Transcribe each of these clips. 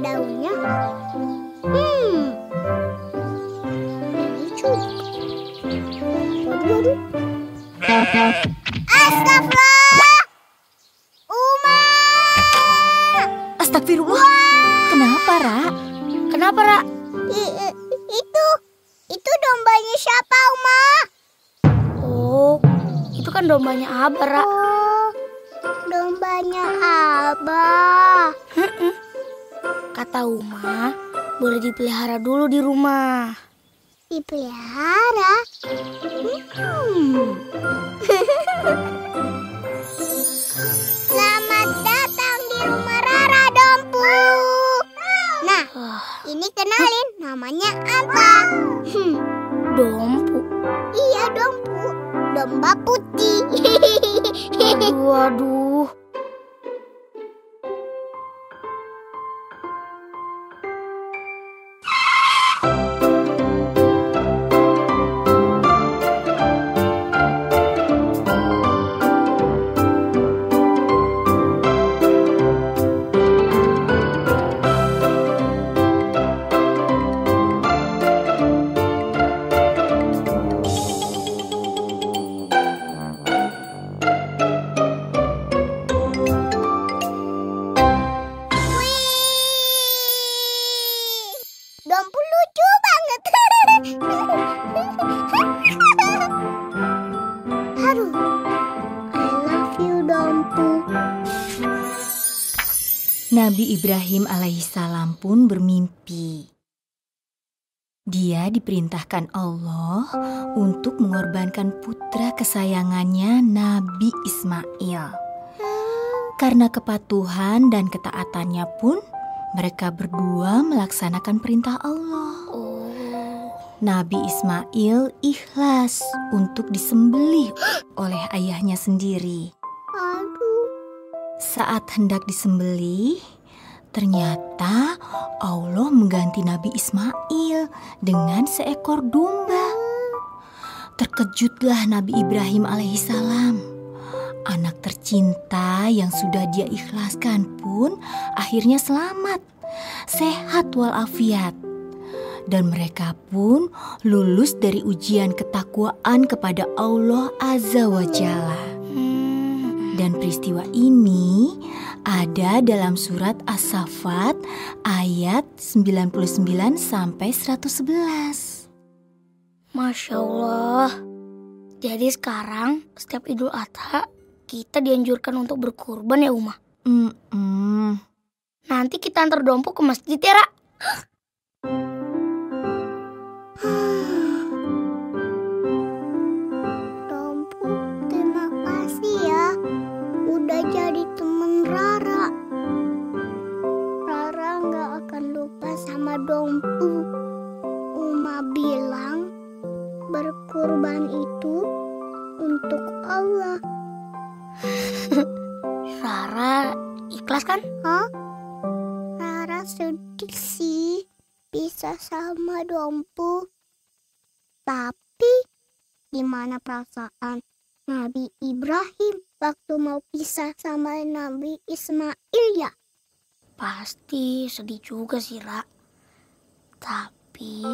daunnya. Hmm. Lucu. Waduh, waduh. Astagfirullah. Uma. Astagfirullah. Kenapa, Ra? Kenapa, Ra? I- i- itu, itu dombanya siapa, Uma? Oh, itu kan dombanya Abah, Ra. Oh, dombanya Abah. Kata Uma, boleh dipelihara dulu di rumah. Dipelihara. Hmm. Selamat datang di rumah Rara Dompu. Nah, ini kenalin namanya apa? Hmm, Dompu. iya Dompu, domba putih. Aduh, aduh. Dompu lucu banget. Aduh, I love you Dompu. Nabi Ibrahim alaihissalam pun bermimpi. Dia diperintahkan Allah untuk mengorbankan putra kesayangannya Nabi Ismail. Karena kepatuhan dan ketaatannya pun, mereka berdua melaksanakan perintah Allah. Oh, Nabi Ismail ikhlas untuk disembelih oleh ayahnya sendiri. Aduh, Saat hendak disembelih, ternyata Allah mengganti Nabi Ismail dengan seekor domba. Terkejutlah Nabi Ibrahim alaihissalam. Anak tercinta yang sudah dia ikhlaskan pun akhirnya selamat, sehat walafiat. Dan mereka pun lulus dari ujian ketakwaan kepada Allah Azza wa Jalla. Dan peristiwa ini ada dalam surat As-Saffat ayat 99 sampai 111. Masya Allah. Jadi sekarang setiap Idul Adha kita dianjurkan untuk berkurban ya Uma. Mm-mm. Nanti kita antar Dompu ke masjid ya Ra. Dompu, terima kasih ya. Udah jadi temen Rara. Rara nggak akan lupa sama Dompu. Uma bilang berkurban itu untuk Allah. Rara ikhlas kan? Hah? Rara sedih sih bisa sama Dompu. Tapi gimana perasaan Nabi Ibrahim waktu mau pisah sama Nabi Ismail ya? Pasti sedih juga sih Ra. Tapi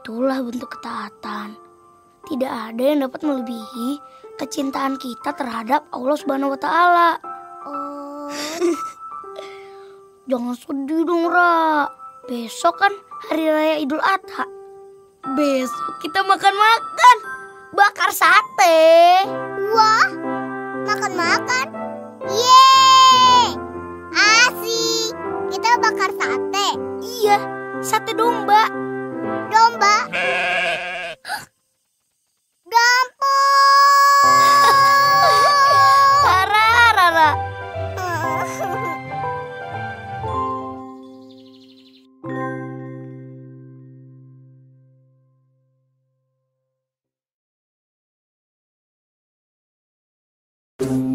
itulah bentuk ketaatan. Tidak ada yang dapat melebihi kecintaan kita terhadap Allah Subhanahu wa taala. Oh, Jangan sedih dong, Ra. Besok kan hari raya Idul Adha. Besok kita makan-makan. Bakar sate. wah, makan-makan. Yeay, asik. Kita bakar sate, Iya, sate domba. domba. you